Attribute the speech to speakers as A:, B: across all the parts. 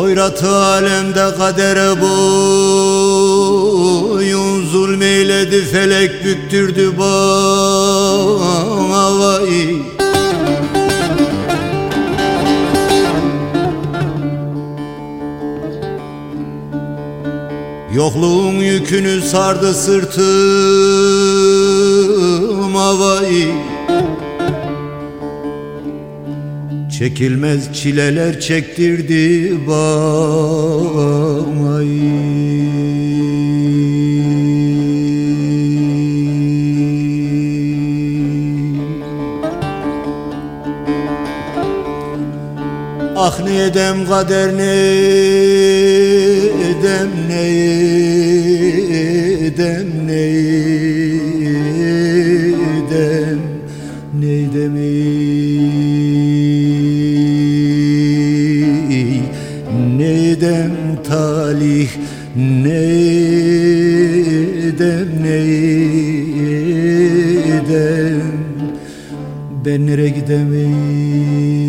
A: Sırat alemde kadere boyun Zulmeyledi felek büktürdü bana vay Yokluğun yükünü sardı sırtıma Çekilmez çileler çektirdi bana Ah ne edem kader ne talih ne edem ne edem ben nereye gidemeyim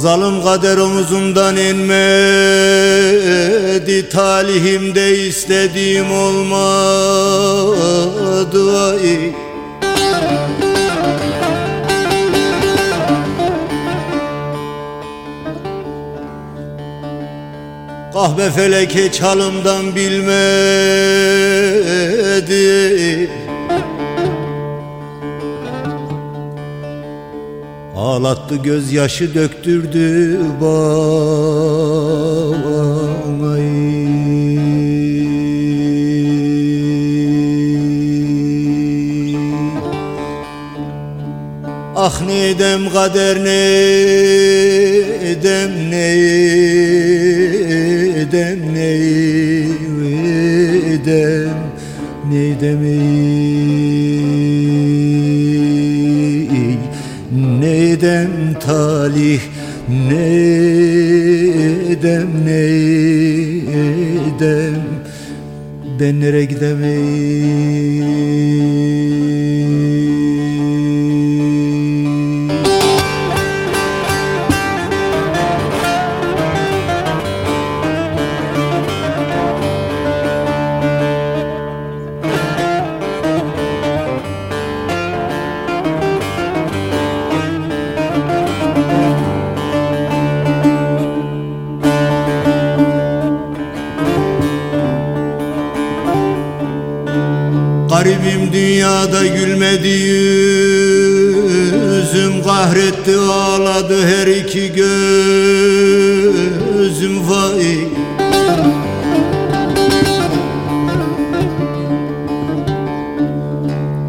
A: Zalim kader omuzumdan inmedi Talihimde istediğim olmadı. Vay Kahve feleke çalımdan bilmedi Ağlattı gözyaşı döktürdü bana Ah ne edem kader ne edem ne edem ne edem ne edem ey, talih ne edem ne edem ben nereye gidemeyim Garibim dünyada gülmedi yüzüm Kahretti ağladı her iki gözüm. Vay.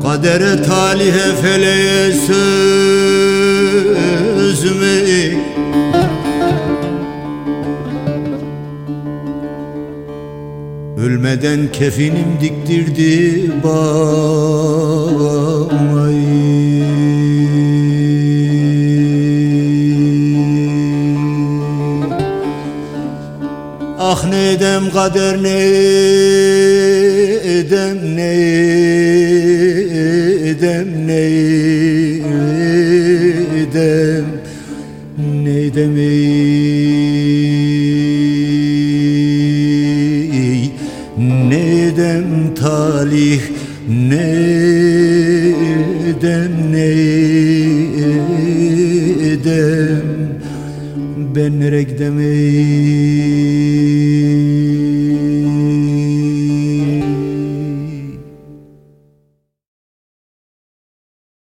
A: Kadere talihe feleğe sözüm ey Ölmeden kefinim diktirdi bana Ah ne edem kader ne edem ne edem talih ne edem ne ben nereye gidemeyim